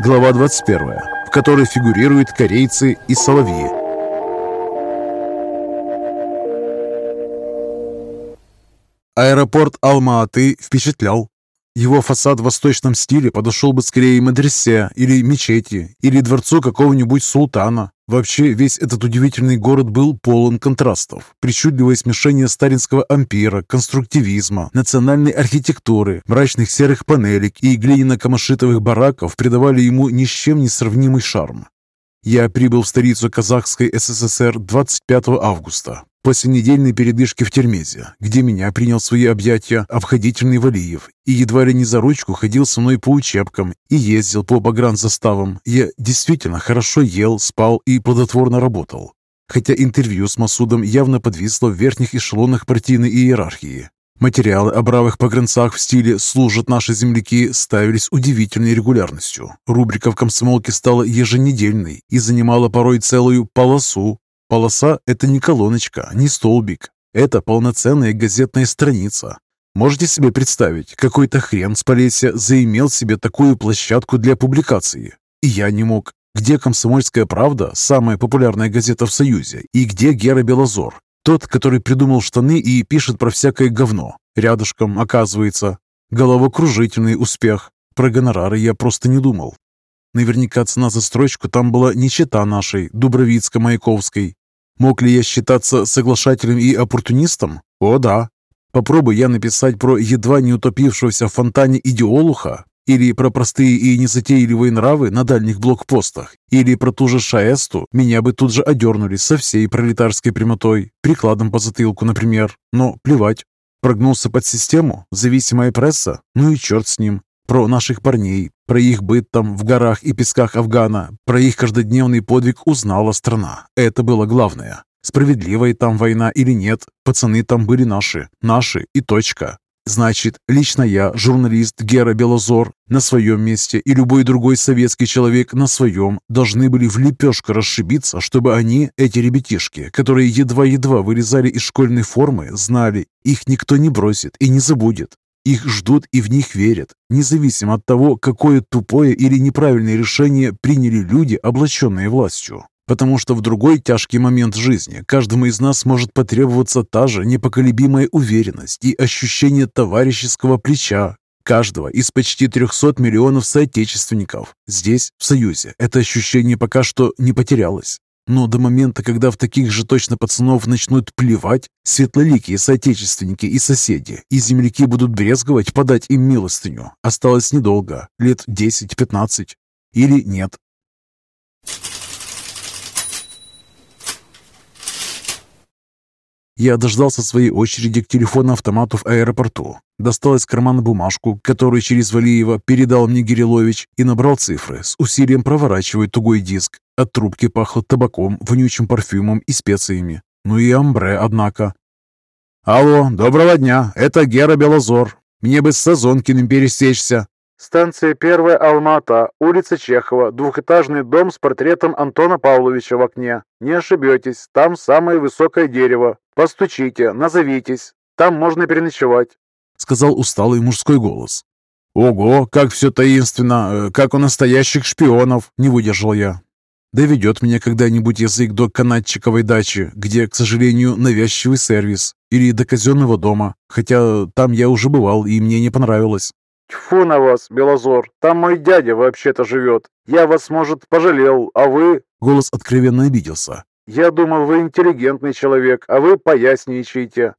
Глава 21, в которой фигурируют корейцы и соловьи. Аэропорт Алма-Аты впечатлял. Его фасад в восточном стиле подошел бы скорее медресе или мечети, или дворцу какого-нибудь султана. Вообще, весь этот удивительный город был полон контрастов. Причудливое смешение сталинского ампира, конструктивизма, национальной архитектуры, мрачных серых панелек и глиняно-камашитовых бараков придавали ему ни с чем не сравнимый шарм. Я прибыл в столицу Казахской СССР 25 августа, после недельной передышки в Термезе, где меня принял свои объятия обходительный Валиев и едва ли не за ручку ходил со мной по учебкам и ездил по погранзаставам. Я действительно хорошо ел, спал и плодотворно работал. Хотя интервью с Масудом явно подвисло в верхних эшелонах партийной иерархии. Материалы о бравых погранцах в стиле «служат наши земляки» ставились удивительной регулярностью. Рубрика в комсомолке стала еженедельной и занимала порой целую полосу. Полоса – это не колоночка, не столбик. Это полноценная газетная страница. Можете себе представить, какой-то хрен с Полесья заимел себе такую площадку для публикации? И я не мог. Где «Комсомольская правда», самая популярная газета в Союзе, и где Гера Белозор, тот, который придумал штаны и пишет про всякое говно. Рядышком, оказывается. Головокружительный успех. Про гонорары я просто не думал. Наверняка цена за строчку там была не чета нашей, Дубровицко-Маяковской. Мог ли я считаться соглашателем и оппортунистом? О, да. Попробуй я написать про едва не утопившегося в фонтане идеолуха, или про простые и незатейливые нравы на дальних блокпостах, или про ту же Шаэсту, меня бы тут же одернули со всей пролетарской прямотой, прикладом по затылку, например. Но плевать. Прогнулся под систему, зависимая пресса, ну и черт с ним. Про наших парней, про их быт там в горах и песках Афгана, про их каждодневный подвиг узнала страна. Это было главное. Справедливая там война или нет, пацаны там были наши, наши и точка. Значит, лично я, журналист Гера Белозор, на своем месте и любой другой советский человек на своем должны были в лепешку расшибиться, чтобы они, эти ребятишки, которые едва-едва вырезали из школьной формы, знали, их никто не бросит и не забудет. Их ждут и в них верят, независимо от того, какое тупое или неправильное решение приняли люди, облаченные властью потому что в другой тяжкий момент жизни каждому из нас может потребоваться та же непоколебимая уверенность и ощущение товарищеского плеча каждого из почти 300 миллионов соотечественников. Здесь, в Союзе, это ощущение пока что не потерялось. Но до момента, когда в таких же точно пацанов начнут плевать, светлоликие соотечественники и соседи, и земляки будут брезговать подать им милостыню, осталось недолго, лет 10-15. Или нет. Я дождался своей очереди к телефону-автомату в аэропорту, достал из кармана бумажку, которую через Валиева передал мне Гирилович, и набрал цифры, с усилием проворачивая тугой диск. От трубки пахло табаком, вонючим парфюмом и специями. Ну и амбре, однако. «Алло, доброго дня, это Гера Белозор. Мне бы с Сазонкиным пересечься». Станция первая Алмата, улица Чехова, двухэтажный дом с портретом Антона Павловича в окне. Не ошибетесь, там самое высокое дерево. Постучите, назовитесь, там можно переночевать», — сказал усталый мужской голос. «Ого, как все таинственно, э, как у настоящих шпионов!» — не выдержал я. Доведет меня когда-нибудь язык до канатчиковой дачи, где, к сожалению, навязчивый сервис, или до казенного дома, хотя там я уже бывал и мне не понравилось. «Тьфу на вас, Белозор, там мой дядя вообще-то живет. Я вас, может, пожалел, а вы...» Голос откровенно обиделся. «Я думал, вы интеллигентный человек, а вы поясничаете».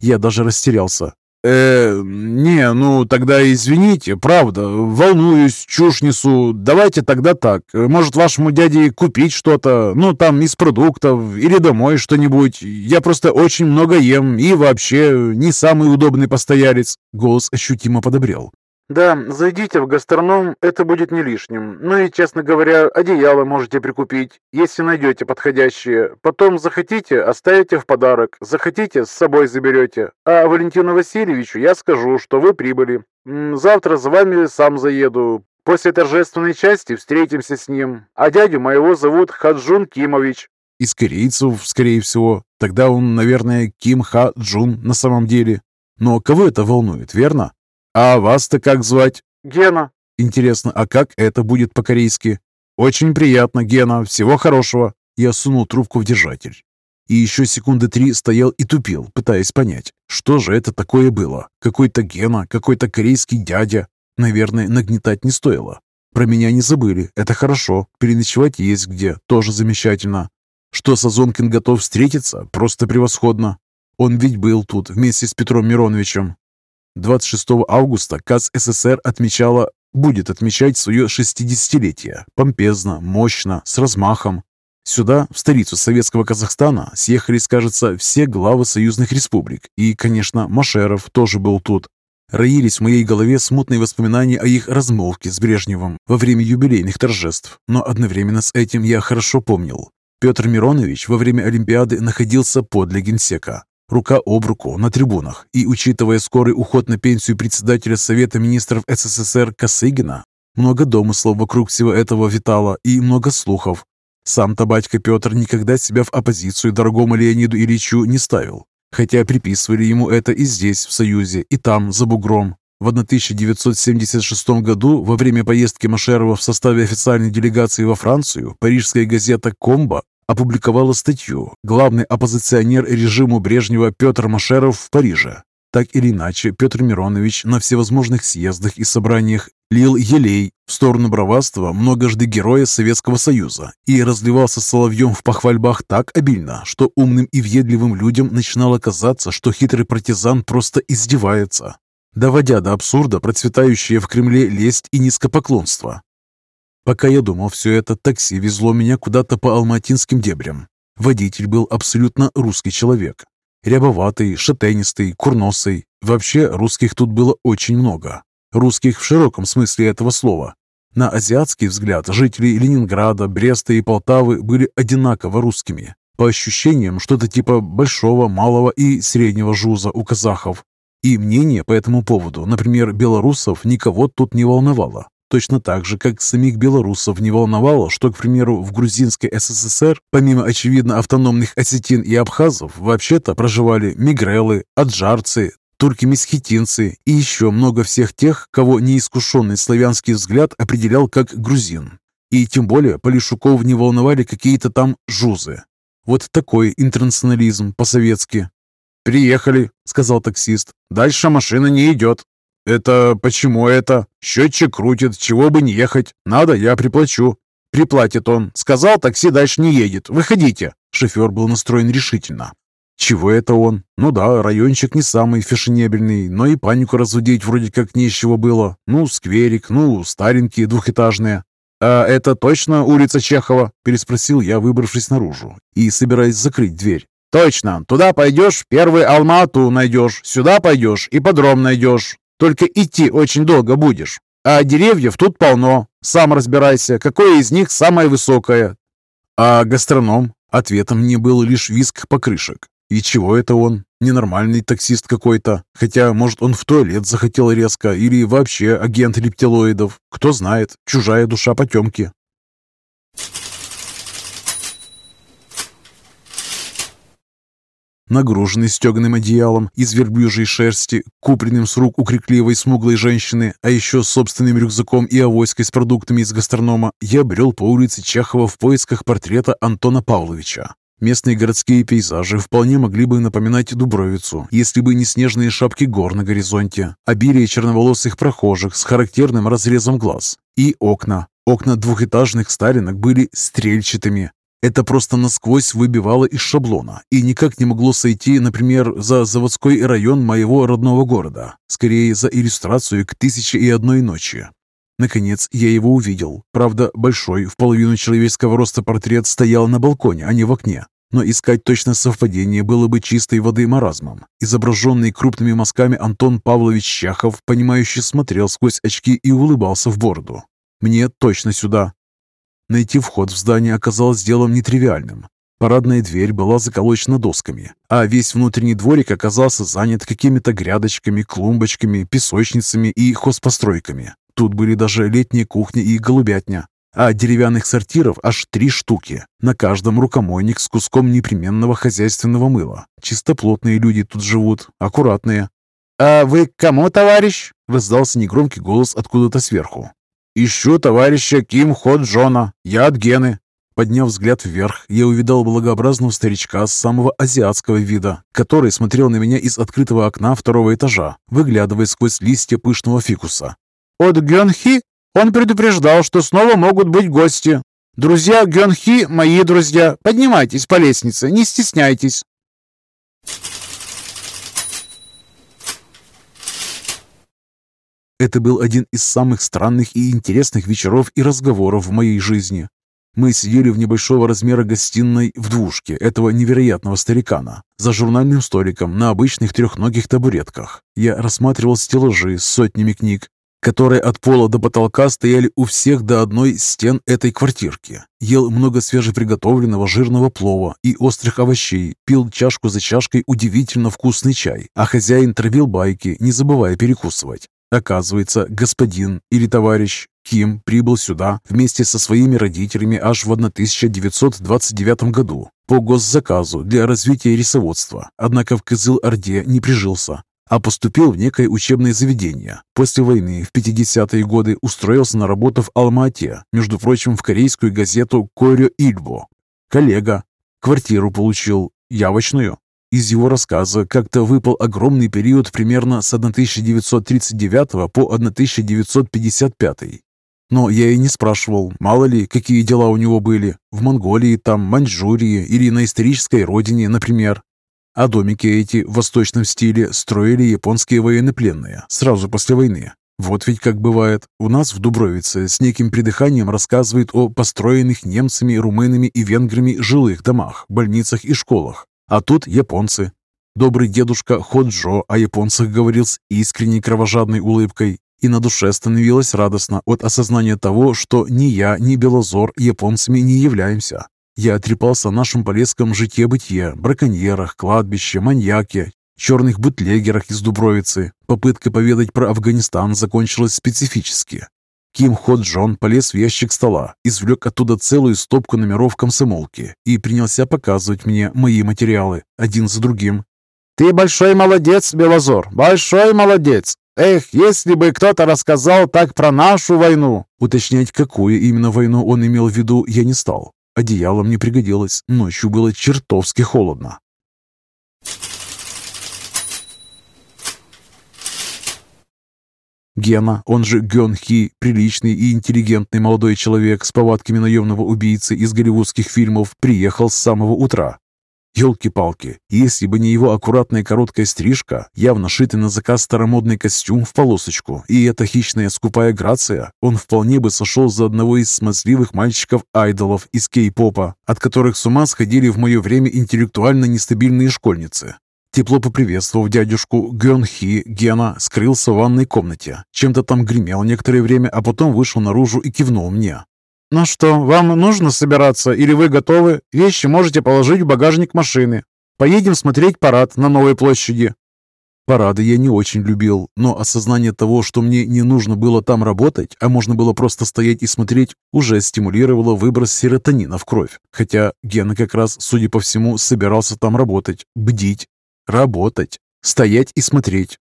Я даже растерялся. «Э, не, ну тогда извините, правда, волнуюсь, чушь несу. Давайте тогда так. Может, вашему дяде купить что-то, ну там из продуктов или домой что-нибудь. Я просто очень много ем и вообще не самый удобный постоялец». Голос ощутимо подобрел. «Да, зайдите в гастроном, это будет не лишним. Ну и, честно говоря, одеяло можете прикупить, если найдете подходящее. Потом захотите, оставите в подарок, захотите, с собой заберете. А Валентину Васильевичу я скажу, что вы прибыли. Завтра за вами сам заеду. После торжественной части встретимся с ним. А дядю моего зовут Хаджун Кимович». «Из корейцев, скорее всего. Тогда он, наверное, Ким Ха Джун на самом деле. Но кого это волнует, верно?» «А вас-то как звать?» «Гена». Интересно, а как это будет по-корейски? Очень приятно, Гена. Всего хорошего. Я сунул трубку в держатель. И еще секунды три стоял и тупил, пытаясь понять, что же это такое было. Какой-то Гена, какой-то корейский дядя. Наверное, нагнетать не стоило. Про меня не забыли, это хорошо. Переночевать есть где, тоже замечательно. Что Сазонкин готов встретиться, просто превосходно. Он ведь был тут вместе с Петром Мироновичем. 26 августа КАС СССР отмечала, будет отмечать свое 60-летие. Помпезно, мощно, с размахом. Сюда, в столицу советского Казахстана, съехались, кажется, все главы союзных республик. И, конечно, Машеров тоже был тут. Роились в моей голове смутные воспоминания о их размолвке с Брежневым во время юбилейных торжеств, но одновременно с этим я хорошо помнил. Петр Миронович во время Олимпиады находился подле генсека, рука об руку на трибунах, и, учитывая скорый уход на пенсию председателя Совета министров СССР Косыгина, много домыслов вокруг всего этого витало и много слухов. Сам-то батька Петр никогда себя в оппозицию дорогому Леониду Ильичу не ставил, хотя приписывали ему это и здесь, в Союзе, и там, за бугром. В 1976 году, во время поездки Машерова в составе официальной делегации во Францию, парижская газета «Комбо» опубликовала статью «Главный оппозиционер режиму Брежнева Петр Машеров в Париже». Так или иначе, Петр Миронович на всевозможных съездах и собраниях лил елей в сторону браватства многожды героя Советского Союза и разливался соловьем в похвальбах так обильно, что умным и въедливым людям начинало казаться, что хитрый партизан просто издевается, доводя до абсурда процветающее в Кремле лесть и низкопоклонство. Пока я думал все это, такси везло меня куда-то по алматинским дебрям. Водитель был абсолютно русский человек, Рябоватый, шатенистый, курносый. Вообще, русских тут было очень много. Русских в широком смысле этого слова. На азиатский взгляд, жители Ленинграда, Бреста и Полтавы были одинаково русскими. По ощущениям, что-то типа большого, малого и среднего жуза у казахов. И мнение по этому поводу, например, белорусов, никого тут не волновало. Точно так же, как самих белорусов не волновало, что, к примеру, в грузинской СССР, помимо очевидно автономных осетин и абхазов, вообще-то проживали мигрелы, аджарцы, турки-месхетинцы и еще много всех тех, кого неискушенный славянский взгляд определял как грузин. И тем более Полишуков не волновали какие-то там жузы. Вот такой интернационализм по-советски. «Приехали», — сказал таксист. «Дальше машина не идет». «Это почему это? Счетчик крутит, чего бы не ехать. Надо, я приплачу». «Приплатит он. Сказал, такси дальше не едет. Выходите». Шофер был настроен решительно. Чего это он? Ну да, райончик не самый фешенебельный, но и панику разводить вроде как нечего было. Ну, скверик, ну, старенькие двухэтажные. «А это точно улица Чехова?» – переспросил я, выбравшись наружу и собираясь закрыть дверь. «Точно. Туда пойдешь, первый Алмату найдешь, сюда пойдешь, и подром найдешь. Только идти очень долго будешь. А деревьев тут полно. Сам разбирайся, какое из них самое высокое. А гастроном? Ответом мне был лишь виск покрышек. И чего это он? Ненормальный таксист какой-то. Хотя, может, он в туалет захотел резко, или вообще агент рептилоидов. Кто знает, чужая душа потемки. Нагруженный стеганым одеялом из верблюжьей шерсти, купленным с рук у крикливой смуглой женщины, а еще собственным рюкзаком и авоськой с продуктами из гастронома, я брел по улице Чехова в поисках портрета Антона Павловича. Местные городские пейзажи вполне могли бы напоминать Дубровицу, если бы не снежные шапки гор на горизонте, обилие черноволосых прохожих с характерным разрезом глаз и окна. Окна двухэтажных старинок были стрельчатыми, это просто насквозь выбивало из шаблона и никак не могло сойти, например, за заводской район моего родного города, скорее за иллюстрацию к «Тысяче и одной ночи». Наконец, я его увидел. Правда, большой, в половину человеческого роста портрет стоял на балконе, а не в окне. Но искать точное совпадение было бы чистой воды маразмом. Изображенный крупными мазками Антон Павлович Чахов, понимающий, смотрел сквозь очки и улыбался в бороду. «Мне точно сюда. Найти вход в здание оказалось делом нетривиальным. Парадная дверь была заколочена досками, а весь внутренний дворик оказался занят какими-то грядочками, клумбочками, песочницами и хозпостройками. Тут были даже летняя кухня и голубятня, а деревянных сортиров аж три штуки. На каждом рукомойник с куском непременного хозяйственного мыла. Чистоплотные люди тут живут, аккуратные. «А вы кому, товарищ?» – раздался негромкий голос откуда-то сверху. «Ищу товарища Ким Хо Джона. Я от Гены». Подняв взгляд вверх, я увидал благообразного старичка с самого азиатского вида, который смотрел на меня из открытого окна второго этажа, выглядывая сквозь листья пышного фикуса. «От Гёнхи? Он предупреждал, что снова могут быть гости. Друзья Гёнхи – мои друзья. Поднимайтесь по лестнице, не стесняйтесь». Это был один из самых странных и интересных вечеров и разговоров в моей жизни. Мы сидели в небольшого размера гостиной в двушке этого невероятного старикана, за журнальным столиком на обычных трехногих табуретках. Я рассматривал стеллажи с сотнями книг, которые от пола до потолка стояли у всех до одной стен этой квартирки. Ел много свежеприготовленного жирного плова и острых овощей, пил чашку за чашкой удивительно вкусный чай, а хозяин травил байки, не забывая перекусывать. Оказывается, господин или товарищ Ким прибыл сюда вместе со своими родителями аж в 1929 году по госзаказу для развития рисоводства, однако в Кызыл-Орде не прижился, а поступил в некое учебное заведение. После войны в 50-е годы устроился на работу в Алма-Ате, между прочим, в корейскую газету «Корё Ильбо». Коллега. Квартиру получил. Явочную. Из его рассказа как-то выпал огромный период примерно с 1939 по 1955. Но я и не спрашивал, мало ли, какие дела у него были. В Монголии, там, Маньчжурии или на исторической родине, например. А домики эти в восточном стиле строили японские военнопленные сразу после войны. Вот ведь как бывает. У нас в Дубровице с неким придыханием рассказывают о построенных немцами, румынами и венграми жилых домах, больницах и школах. А тут японцы. Добрый дедушка Ходжо о японцах говорил с искренней кровожадной улыбкой, и на душе становилось радостно от осознания того, что ни я, ни Белозор японцами не являемся. Я отрепался о нашем полесском житье-бытие, браконьерах, кладбище, маньяке, черных бутлегерах из Дубровицы. Попытка поведать про Афганистан закончилась специфически. Ким Хо Джон полез в ящик стола, извлек оттуда целую стопку номеров комсомолки и принялся показывать мне мои материалы, один за другим. «Ты большой молодец, Белозор, большой молодец! Эх, если бы кто-то рассказал так про нашу войну!» Уточнять, какую именно войну он имел в виду, я не стал. Одеяло мне пригодилось, ночью было чертовски холодно. Гена, он же Гён Хи, приличный и интеллигентный молодой человек с повадками наемного убийцы из голливудских фильмов, приехал с самого утра. Ёлки-палки, если бы не его аккуратная короткая стрижка, явно шитый на заказ старомодный костюм в полосочку и эта хищная скупая грация, он вполне бы сошел за одного из смазливых мальчиков-айдолов из кей-попа, от которых с ума сходили в мое время интеллектуально нестабильные школьницы. Тепло поприветствовав дядюшку Гёнхи, Гена скрылся в ванной комнате. Чем-то там гремел некоторое время, а потом вышел наружу и кивнул мне. «Ну что, вам нужно собираться или вы готовы? Вещи можете положить в багажник машины. Поедем смотреть парад на Новой площади». Парады я не очень любил, но осознание того, что мне не нужно было там работать, а можно было просто стоять и смотреть, уже стимулировало выброс серотонина в кровь. Хотя Гена как раз, судя по всему, собирался там работать, бдить, Работать. Стоять и смотреть.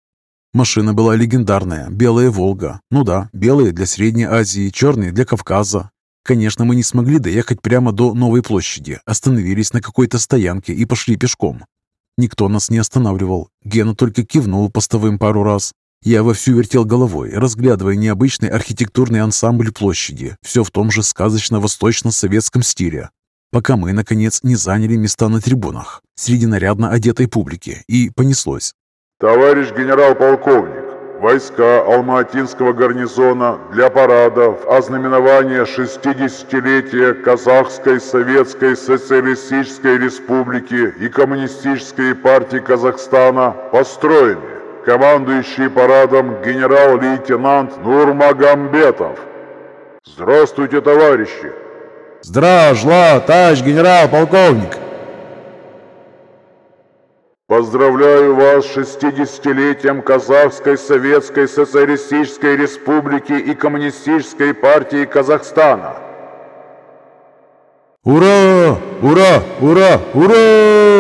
Машина была легендарная, белая «Волга». Ну да, белая для Средней Азии, черная для Кавказа. Конечно, мы не смогли доехать прямо до Новой площади, остановились на какой-то стоянке и пошли пешком. Никто нас не останавливал. Гена только кивнул постовым пару раз. Я вовсю вертел головой, разглядывая необычный архитектурный ансамбль площади, все в том же сказочно-восточно-советском стиле пока мы, наконец, не заняли места на трибунах среди нарядно одетой публики, и понеслось. «Товарищ генерал-полковник, войска Алма-Атинского гарнизона для парадов ознаменования 60-летия Казахской Советской Социалистической Республики и Коммунистической партии Казахстана построены. Командующий парадом генерал-лейтенант Нурмагомбетов. Здравствуйте, товарищи! Здравствуй, товарищ генерал-полковник! Поздравляю вас с 60-летием Казахской Советской Социалистической Республики и Коммунистической партии Казахстана. Ура! Ура! Ура! Ура!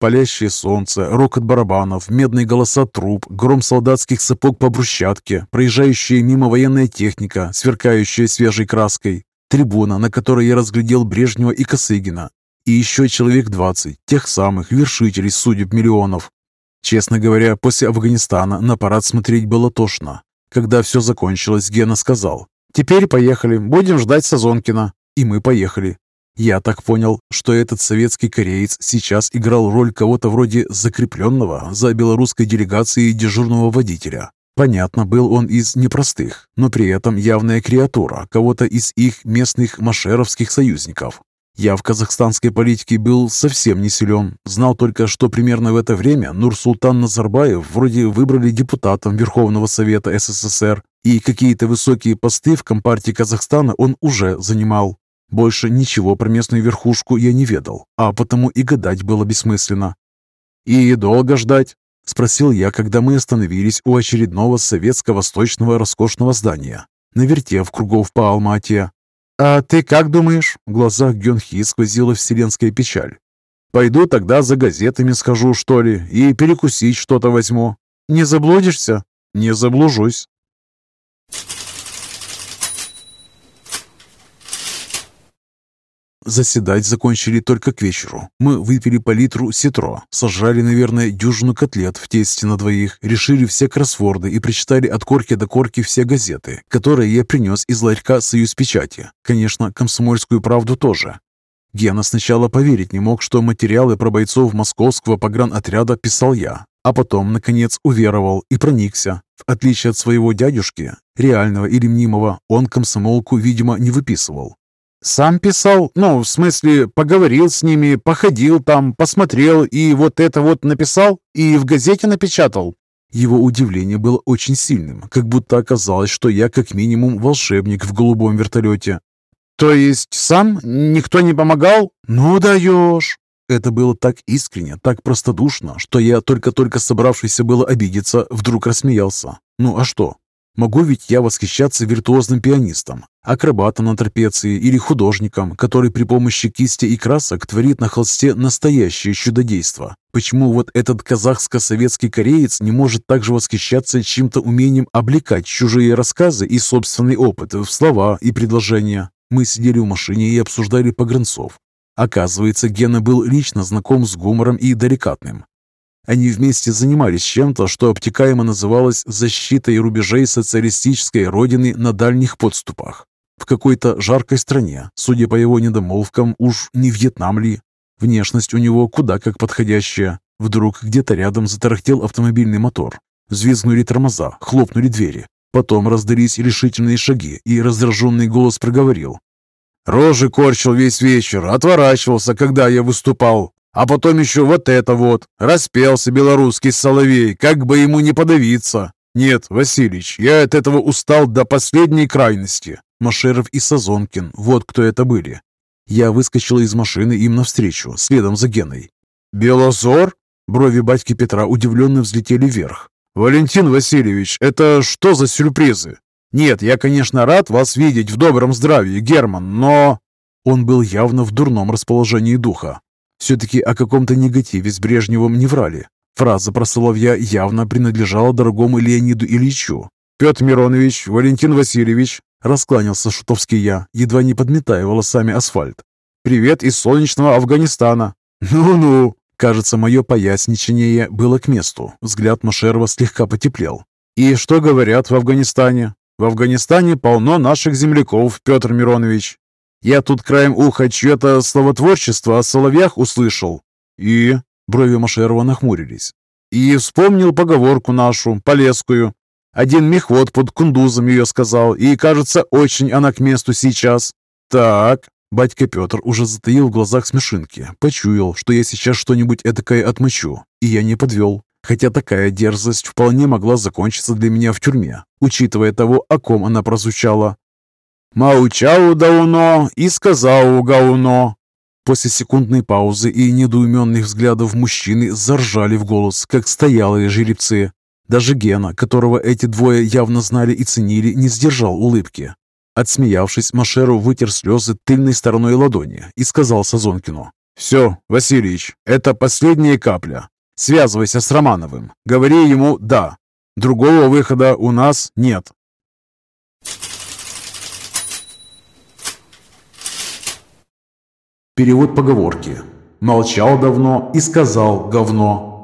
Палящее солнце, рокот барабанов, медные голоса труб, гром солдатских сапог по брусчатке, проезжающая мимо военная техника, сверкающая свежей краской, трибуна, на которой я разглядел Брежнева и Косыгина, и еще человек 20, тех самых вершителей судеб миллионов. Честно говоря, после Афганистана на парад смотреть было тошно. Когда все закончилось, Гена сказал, «Теперь поехали, будем ждать Сазонкина». И мы поехали. Я так понял, что этот советский кореец сейчас играл роль кого-то вроде закрепленного за белорусской делегацией дежурного водителя. Понятно, был он из непростых, но при этом явная креатура кого-то из их местных машеровских союзников. Я в казахстанской политике был совсем не силен. Знал только, что примерно в это время Нур-Султан Назарбаев вроде выбрали депутатом Верховного Совета СССР, и какие-то высокие посты в Компартии Казахстана он уже занимал. Больше ничего про местную верхушку я не ведал, а потому и гадать было бессмысленно. «И долго ждать?» – спросил я, когда мы остановились у очередного советско-восточного роскошного здания, навертев кругов по Алмате. «А ты как думаешь?» В глазах Гёнхи сквозила вселенская печаль. «Пойду тогда за газетами схожу, что ли, и перекусить что-то возьму. Не заблудишься?» «Не заблужусь». Заседать закончили только к вечеру. Мы выпили по литру ситро, сожрали, наверное, дюжину котлет в тесте на двоих, решили все кроссворды и прочитали от корки до корки все газеты, которые я принес из ларька «Союз печати». Конечно, «Комсомольскую правду» тоже. Гена сначала поверить не мог, что материалы про бойцов московского погранотряда писал я, а потом, наконец, уверовал и проникся. В отличие от своего дядюшки, реального или мнимого, он комсомолку, видимо, не выписывал. Сам писал, ну, в смысле, поговорил с ними, походил там, посмотрел и вот это вот написал, и в газете напечатал. Его удивление было очень сильным, как будто оказалось, что я как минимум волшебник в голубом вертолете. «То есть сам? Никто не помогал? Ну даешь!» Это было так искренне, так простодушно, что я, только-только собравшийся было обидеться, вдруг рассмеялся. «Ну а что? Могу ведь я восхищаться виртуозным пианистом, акробатом на трапеции или художником, который при помощи кисти и красок творит на холсте настоящее чудодейство. Почему вот этот казахско-советский кореец не может также восхищаться чьим-то умением облекать чужие рассказы и собственный опыт в слова и предложения? Мы сидели в машине и обсуждали погранцов. Оказывается, Гена был лично знаком с гумором и деликатным. Они вместе занимались чем-то, что обтекаемо называлось «защитой рубежей социалистической родины на дальних подступах». В какой-то жаркой стране, судя по его недомолвкам, уж не Вьетнам ли. Внешность у него куда как подходящая. Вдруг где-то рядом затарахтел автомобильный мотор. Взвизгнули тормоза, хлопнули двери. Потом раздались решительные шаги, и раздраженный голос проговорил. «Рожи корчил весь вечер, отворачивался, когда я выступал. А потом еще вот это вот. Распелся белорусский соловей, как бы ему не подавиться. Нет, Василич, я от этого устал до последней крайности. Машеров и Сазонкин, вот кто это были. Я выскочил из машины им навстречу, следом за Геной. «Белозор?» Брови батьки Петра удивленно взлетели вверх. «Валентин Васильевич, это что за сюрпризы? Нет, я, конечно, рад вас видеть в добром здравии, Герман, но...» Он был явно в дурном расположении духа. Все-таки о каком-то негативе с Брежневым не врали. Фраза про Соловья явно принадлежала дорогому Леониду Ильичу. «Петр Миронович, Валентин Васильевич», – раскланялся шутовский я, едва не подметая волосами асфальт. «Привет из солнечного Афганистана». «Ну-ну», Кажется, мое поясничание было к месту. Взгляд Машерова слегка потеплел. «И что говорят в Афганистане?» «В Афганистане полно наших земляков, Петр Миронович. Я тут краем уха чье-то словотворчество о соловьях услышал. И...» Брови Машерова нахмурились. «И вспомнил поговорку нашу, полесскую. Один мехвод под кундузом ее сказал, и, кажется, очень она к месту сейчас. Так...» Батька Петр уже затаил в глазах смешинки, почуял, что я сейчас что-нибудь этакое отмочу, и я не подвел. Хотя такая дерзость вполне могла закончиться для меня в тюрьме, учитывая того, о ком она прозвучала. «Маучау дауно и сказал гауно». После секундной паузы и недоуменных взглядов мужчины заржали в голос, как стоялые жеребцы. Даже Гена, которого эти двое явно знали и ценили, не сдержал улыбки. Отсмеявшись, Машеру вытер слезы тыльной стороной ладони и сказал Сазонкину. Все, Васильевич, это последняя капля. Связывайся с Романовым. Говори ему «да». Другого выхода у нас нет. Перевод поговорки. Молчал давно и сказал говно.